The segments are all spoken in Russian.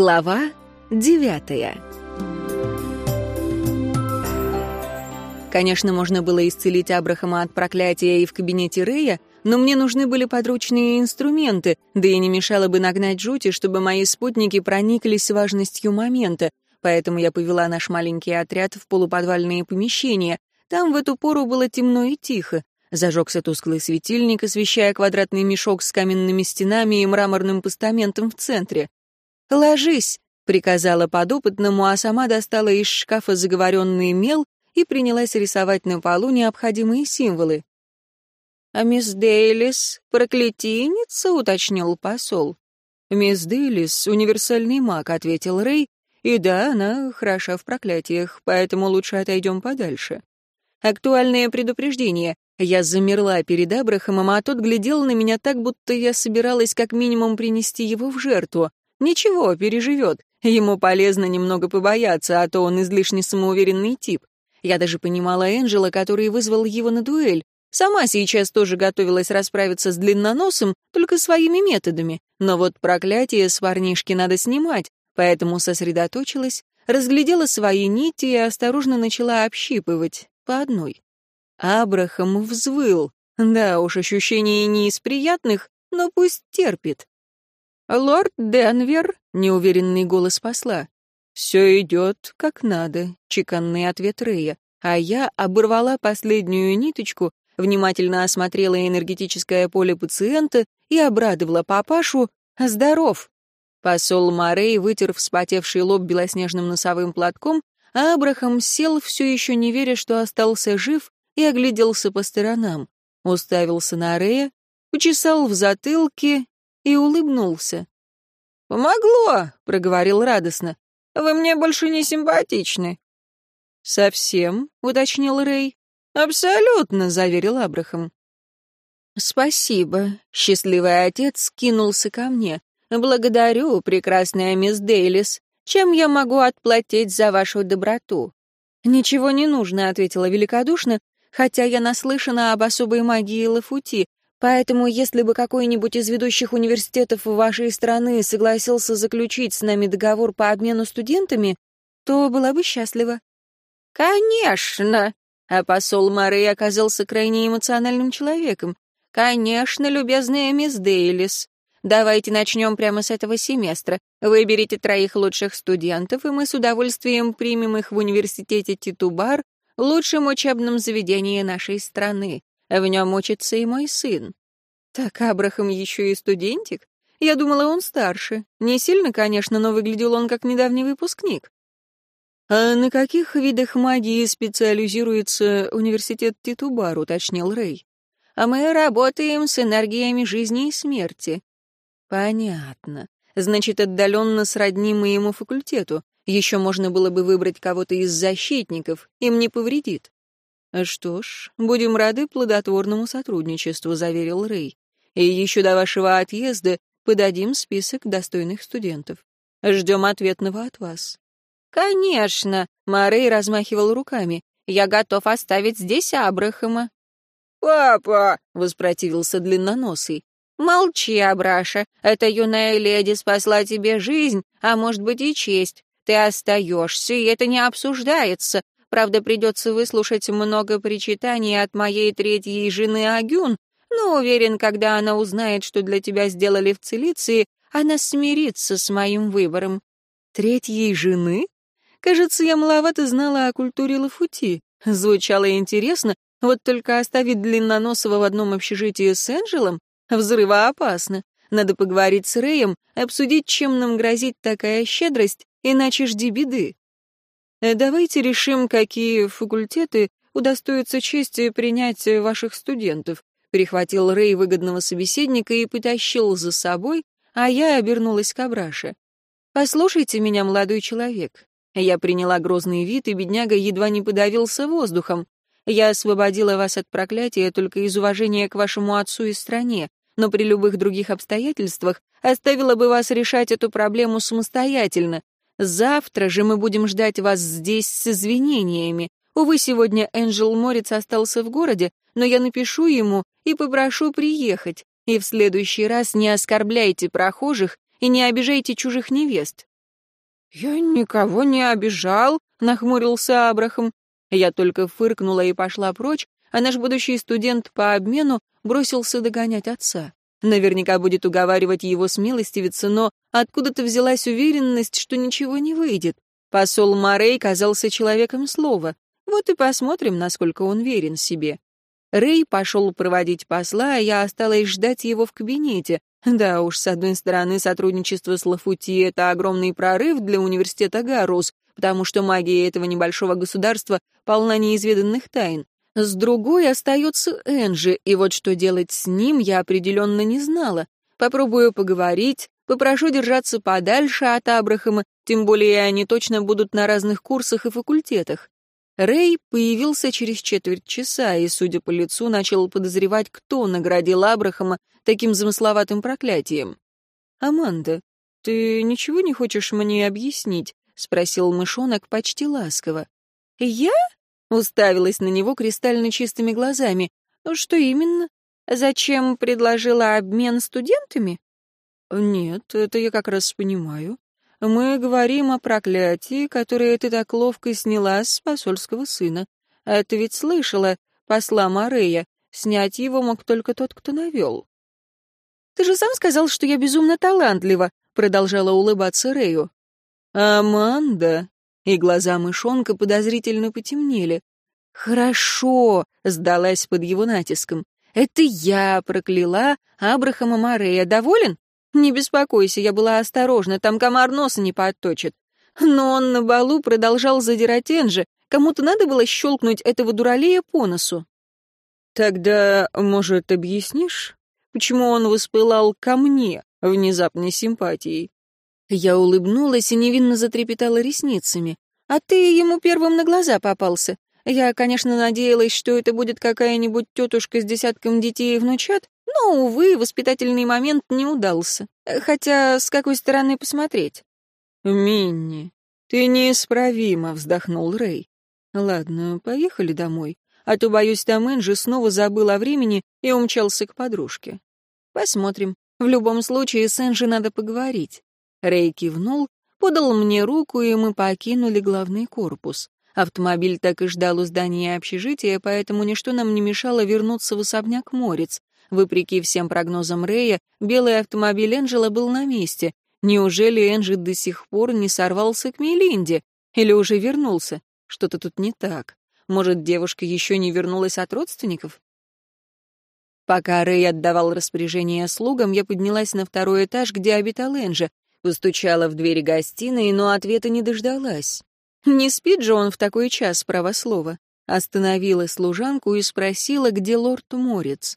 Глава девятая Конечно, можно было исцелить Абрахама от проклятия и в кабинете Рея, но мне нужны были подручные инструменты, да и не мешало бы нагнать жути, чтобы мои спутники прониклись важностью момента, поэтому я повела наш маленький отряд в полуподвальные помещения. Там в эту пору было темно и тихо. Зажегся тусклый светильник, освещая квадратный мешок с каменными стенами и мраморным постаментом в центре. «Ложись», — приказала подопытному, а сама достала из шкафа заговоренный мел и принялась рисовать на полу необходимые символы. «А мисс Дейлис — проклятийница?» — уточнил посол. «Мисс Дейлис — универсальный маг», — ответил Рэй. «И да, она хороша в проклятиях, поэтому лучше отойдем подальше». Актуальное предупреждение. Я замерла перед Абрахамом, а тот глядел на меня так, будто я собиралась как минимум принести его в жертву. Ничего, переживет. Ему полезно немного побояться, а то он излишне самоуверенный тип. Я даже понимала Энджела, который вызвал его на дуэль. Сама сейчас тоже готовилась расправиться с длинноносом, только своими методами. Но вот проклятие с парнишки надо снимать, поэтому сосредоточилась, разглядела свои нити и осторожно начала общипывать, по одной. Абрахам взвыл. Да уж, ощущение не из приятных, но пусть терпит. «Лорд Денвер», — неуверенный голос посла. «Все идет как надо», — чеканный ответ Рея. А я оборвала последнюю ниточку, внимательно осмотрела энергетическое поле пациента и обрадовала папашу «Здоров!». Посол Морей вытер вспотевший лоб белоснежным носовым платком, а Абрахам сел, все еще не веря, что остался жив, и огляделся по сторонам. Уставился на Рея, почесал в затылке и улыбнулся. «Помогло», — проговорил радостно. «Вы мне больше не симпатичны». «Совсем?» — уточнил Рэй. «Абсолютно», — заверил Абрахам. «Спасибо», — счастливый отец кинулся ко мне. «Благодарю, прекрасная мисс Дейлис. Чем я могу отплатить за вашу доброту?» «Ничего не нужно», — ответила великодушно, хотя я наслышана об особой магии Лафути, Поэтому, если бы какой-нибудь из ведущих университетов вашей страны согласился заключить с нами договор по обмену студентами, то была бы счастлива. Конечно, а посол Морей оказался крайне эмоциональным человеком. Конечно, любезная мисс Дейлис. Давайте начнем прямо с этого семестра. Выберите троих лучших студентов, и мы с удовольствием примем их в университете Титубар, лучшем учебном заведении нашей страны. В нем учится и мой сын. Так Абрахам еще и студентик? Я думала, он старше. Не сильно, конечно, но выглядел он как недавний выпускник. «А на каких видах магии специализируется университет Титубар?» — уточнил Рэй. «А мы работаем с энергиями жизни и смерти». «Понятно. Значит, отдаленно сродни моему факультету. Еще можно было бы выбрать кого-то из защитников. Им не повредит». «Что ж, будем рады плодотворному сотрудничеству», — заверил Рэй. «И еще до вашего отъезда подадим список достойных студентов. Ждем ответного от вас». «Конечно», — Морей размахивал руками. «Я готов оставить здесь Абрахама». «Папа!» — воспротивился длинноносый. «Молчи, Абраша. Эта юная леди спасла тебе жизнь, а может быть и честь. Ты остаешься, и это не обсуждается. Правда, придется выслушать много причитаний от моей третьей жены Агюн, но уверен, когда она узнает, что для тебя сделали в Цилиции, она смирится с моим выбором. Третьей жены? Кажется, я маловато знала о культуре Лафути. Звучало интересно, вот только оставить Длинноносова в одном общежитии с Энджелом взрывоопасно. Надо поговорить с Рэем, обсудить, чем нам грозит такая щедрость, иначе жди беды. Э, давайте решим, какие факультеты удостоятся чести принять ваших студентов. Перехватил Рэй выгодного собеседника и потащил за собой, а я обернулась к Абраше. «Послушайте меня, молодой человек». Я приняла грозный вид, и бедняга едва не подавился воздухом. Я освободила вас от проклятия только из уважения к вашему отцу и стране, но при любых других обстоятельствах оставила бы вас решать эту проблему самостоятельно, Завтра же мы будем ждать вас здесь с извинениями. Увы, сегодня Энджел Морец остался в городе, но я напишу ему и попрошу приехать. И в следующий раз не оскорбляйте прохожих и не обижайте чужих невест. «Я никого не обижал», — нахмурился Абрахам. Я только фыркнула и пошла прочь, а наш будущий студент по обмену бросился догонять отца. Наверняка будет уговаривать его смилостивиться, но откуда-то взялась уверенность, что ничего не выйдет. Посол Морей казался человеком слова. Вот и посмотрим, насколько он верен себе. Рэй пошел проводить посла, а я осталась ждать его в кабинете. Да уж, с одной стороны, сотрудничество с Лафути — это огромный прорыв для университета Гарус, потому что магия этого небольшого государства полна неизведанных тайн. С другой остается Энджи, и вот что делать с ним я определенно не знала. Попробую поговорить, попрошу держаться подальше от Абрахама, тем более они точно будут на разных курсах и факультетах. Рэй появился через четверть часа и, судя по лицу, начал подозревать, кто наградил Абрахама таким замысловатым проклятием. «Аманда, ты ничего не хочешь мне объяснить?» — спросил мышонок почти ласково. «Я?» Уставилась на него кристально чистыми глазами. «Ну, «Что именно? Зачем предложила обмен студентами?» «Нет, это я как раз понимаю. Мы говорим о проклятии, которое ты так ловко сняла с посольского сына. А ты ведь слышала, посла Морея, снять его мог только тот, кто навел». «Ты же сам сказал, что я безумно талантлива», — продолжала улыбаться Рэю. «Аманда», и глаза мышонка подозрительно потемнели. «Хорошо», — сдалась под его натиском. «Это я прокляла Абрахама Морея. Доволен? Не беспокойся, я была осторожна, там комар носа не подточит». Но он на балу продолжал задирать Энджи. Кому-то надо было щелкнуть этого дуралея по носу. «Тогда, может, объяснишь, почему он воспылал ко мне внезапной симпатией?» Я улыбнулась и невинно затрепетала ресницами. «А ты ему первым на глаза попался. Я, конечно, надеялась, что это будет какая-нибудь тетушка с десятком детей и внучат, но, увы, воспитательный момент не удался. Хотя, с какой стороны посмотреть?» «Минни, ты неисправимо», — вздохнул Рэй. «Ладно, поехали домой, а то, боюсь, там Энджи снова забыл о времени и умчался к подружке. Посмотрим. В любом случае, с Энджи надо поговорить. Рэй кивнул, подал мне руку, и мы покинули главный корпус. Автомобиль так и ждал у здания общежития, поэтому ничто нам не мешало вернуться в особняк Морец. Вопреки всем прогнозам Рэя, белый автомобиль Энджела был на месте. Неужели Энджи до сих пор не сорвался к Мелинде? Или уже вернулся? Что-то тут не так. Может, девушка еще не вернулась от родственников? Пока Рэй отдавал распоряжение слугам, я поднялась на второй этаж, где обитал Энджи. Постучала в двери гостиной, но ответа не дождалась. Не спит же он в такой час, право слова. Остановила служанку и спросила, где лорд Морец.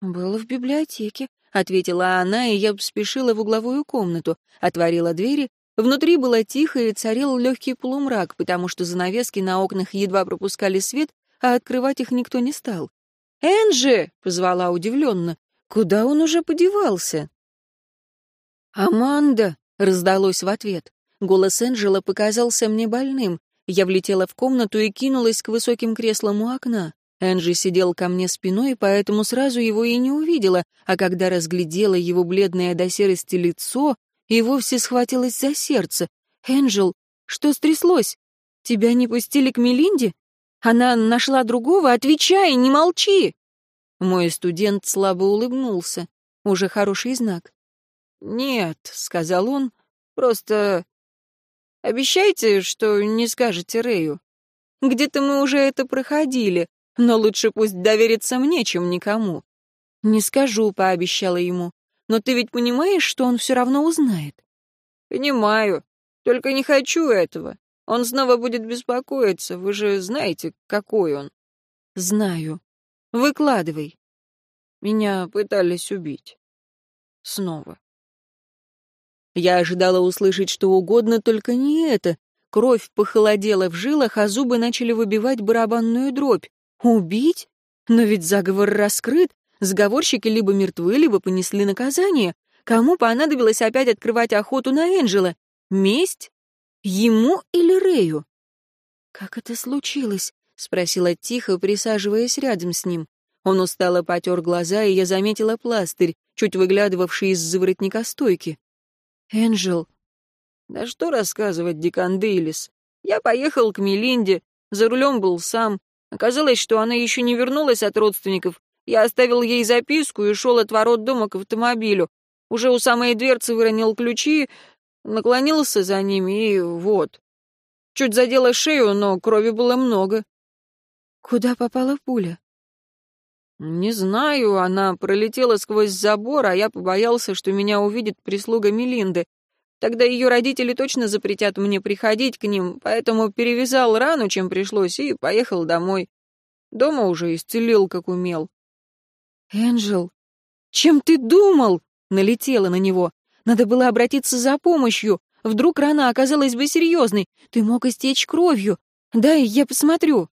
«Был в библиотеке», — ответила она, и я спешила в угловую комнату, отворила двери. Внутри было тихо и царил легкий полумрак, потому что занавески на окнах едва пропускали свет, а открывать их никто не стал. «Энджи!» — позвала удивленно. «Куда он уже подевался?» «Аманда!» — раздалось в ответ. Голос Энджела показался мне больным. Я влетела в комнату и кинулась к высоким креслам у окна. Энджи сидел ко мне спиной, поэтому сразу его и не увидела, а когда разглядела его бледное до серости лицо, и вовсе схватилась за сердце. «Энджел, что стряслось? Тебя не пустили к Мелинде? Она нашла другого? Отвечай, не молчи!» Мой студент слабо улыбнулся. Уже хороший знак. «Нет», — сказал он, — «просто обещайте, что не скажете Рэю. Где-то мы уже это проходили, но лучше пусть доверится мне, чем никому». «Не скажу», — пообещала ему, — «но ты ведь понимаешь, что он все равно узнает?» «Понимаю, только не хочу этого. Он снова будет беспокоиться, вы же знаете, какой он». «Знаю. Выкладывай». Меня пытались убить. Снова. Я ожидала услышать что угодно, только не это. Кровь похолодела в жилах, а зубы начали выбивать барабанную дробь. Убить? Но ведь заговор раскрыт. Заговорщики либо мертвы, либо понесли наказание. Кому понадобилось опять открывать охоту на Энджела? Месть? Ему или Рэю? «Как это случилось?» — спросила тихо, присаживаясь рядом с ним. Он устало потер глаза, и я заметила пластырь, чуть выглядывавший из-за воротника стойки. «Энджел, Да что рассказывать, Дикан Дейлис. Я поехал к Мелинде, за рулем был сам. Оказалось, что она еще не вернулась от родственников. Я оставил ей записку и шел от ворот дома к автомобилю. Уже у самой дверцы выронил ключи, наклонился за ними и вот. Чуть задела шею, но крови было много. Куда попала пуля? Не знаю, она пролетела сквозь забор, а я побоялся, что меня увидит прислуга Мелинды. Тогда ее родители точно запретят мне приходить к ним, поэтому перевязал рану, чем пришлось, и поехал домой. Дома уже исцелил, как умел. «Энджел, чем ты думал?» — налетела на него. «Надо было обратиться за помощью. Вдруг рана оказалась бы серьезной. Ты мог истечь кровью. Дай я посмотрю».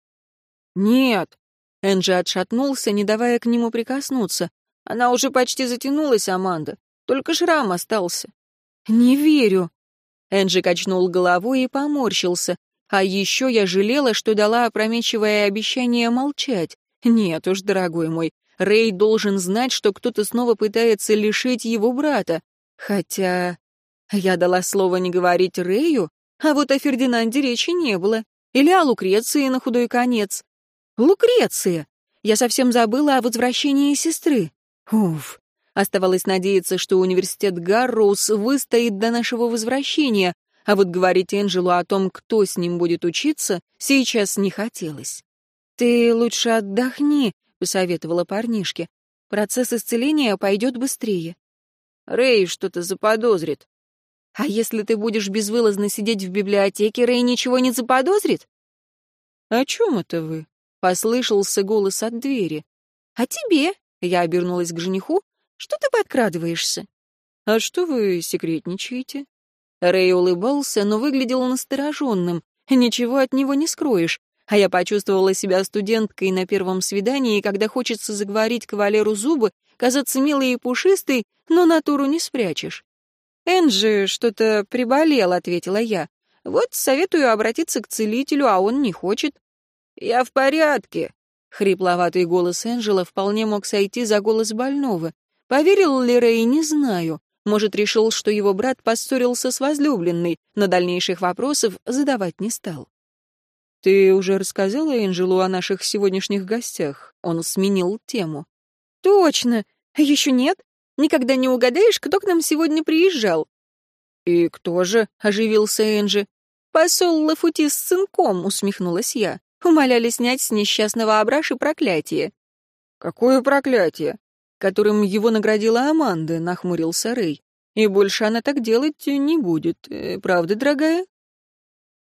«Нет». Энджи отшатнулся, не давая к нему прикоснуться. «Она уже почти затянулась, Аманда. Только шрам остался». «Не верю». Энджи качнул головой и поморщился. А еще я жалела, что дала опрометчивое обещание молчать. Нет уж, дорогой мой, Рэй должен знать, что кто-то снова пытается лишить его брата. Хотя... Я дала слово не говорить Рэю, а вот о Фердинанде речи не было. Или о Лукреции на худой конец. Лукреция! Я совсем забыла о возвращении сестры. Уф. Оставалось надеяться, что университет Гарроуз выстоит до нашего возвращения, а вот говорить Энджелу о том, кто с ним будет учиться, сейчас не хотелось. «Ты лучше отдохни», — посоветовала парнишке. «Процесс исцеления пойдет быстрее». «Рэй что-то заподозрит». «А если ты будешь безвылазно сидеть в библиотеке, Рэй ничего не заподозрит?» «О чем это вы?» — послышался голос от двери. «А тебе?» — я обернулась к жениху. «Что ты подкрадываешься?» «А что вы секретничаете?» Рэй улыбался, но выглядел настороженным. Ничего от него не скроешь. А я почувствовала себя студенткой на первом свидании, когда хочется заговорить кавалеру зубы, казаться милой и пушистой, но натуру не спрячешь. «Энджи что-то приболел», — ответила я. «Вот советую обратиться к целителю, а он не хочет». «Я в порядке», — хрипловатый голос Энджела вполне мог сойти за голос больного. Поверил ли Рэй, не знаю. Может, решил, что его брат поссорился с возлюбленной, но дальнейших вопросов задавать не стал. «Ты уже рассказала Энджелу о наших сегодняшних гостях?» Он сменил тему. «Точно! Еще нет? Никогда не угадаешь, кто к нам сегодня приезжал?» «И кто же?» — оживился Энджи. «Посол Лафути с сынком», — усмехнулась я. Умоляли снять с несчастного Абраши проклятие. «Какое проклятие?» которым его наградила Аманда, нахмурился Рэй. И больше она так делать не будет, э, правда, дорогая?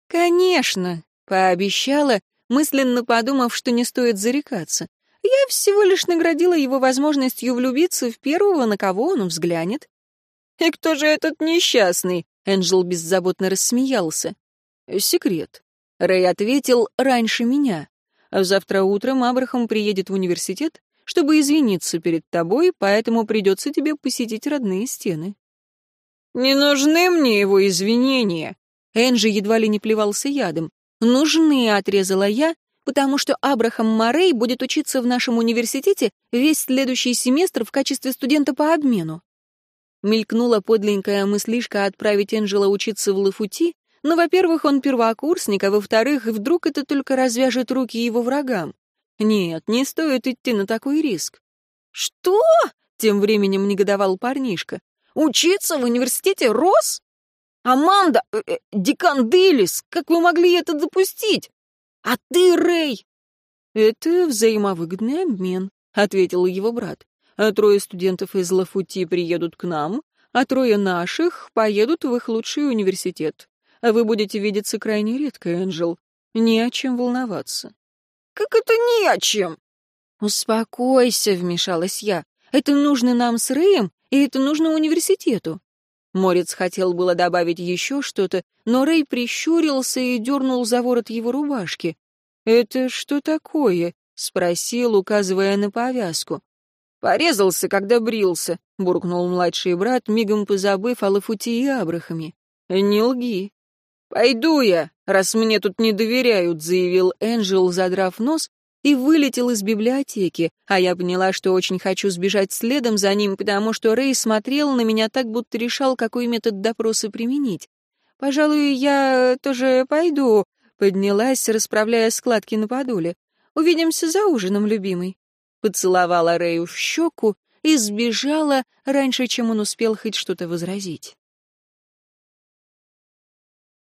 Конечно, пообещала, мысленно подумав, что не стоит зарекаться. Я всего лишь наградила его возможностью влюбиться в первого, на кого он взглянет. «И кто же этот несчастный?» — Энджел беззаботно рассмеялся. «Секрет». Рэй ответил раньше меня. Завтра утром Абрахам приедет в университет, чтобы извиниться перед тобой, поэтому придется тебе посетить родные стены». «Не нужны мне его извинения!» Энджи едва ли не плевался ядом. «Нужны», — отрезала я, потому что Абрахам Морей будет учиться в нашем университете весь следующий семестр в качестве студента по обмену. Мелькнула подленькая мыслишка отправить Энджела учиться в Лафути, но, во-первых, он первокурсник, а во-вторых, вдруг это только развяжет руки его врагам. Нет, не стоит идти на такой риск. Что? Тем временем негодовал парнишка. Учиться в университете Рос? Аманда, э, э, декан Делис, как вы могли это допустить? А ты, Рэй? Это взаимовыгодный обмен, ответил его брат. А трое студентов из Лафути приедут к нам, а трое наших поедут в их лучший университет. А вы будете видеться крайне редко, Энджел. Не о чем волноваться. Как это не о чем?» «Успокойся», — вмешалась я. «Это нужно нам с Рэем, и это нужно университету». Морец хотел было добавить еще что-то, но Рэй прищурился и дернул за ворот его рубашки. «Это что такое?» — спросил, указывая на повязку. «Порезался, когда брился», — буркнул младший брат, мигом позабыв о Лафути и Абрахаме. «Не лги». «Пойду я, раз мне тут не доверяют», — заявил Энджел, задрав нос, и вылетел из библиотеки, а я поняла, что очень хочу сбежать следом за ним, потому что Рэй смотрел на меня так, будто решал, какой метод допроса применить. «Пожалуй, я тоже пойду», — поднялась, расправляя складки на подуле. «Увидимся за ужином, любимый». Поцеловала Рэю в щеку и сбежала раньше, чем он успел хоть что-то возразить.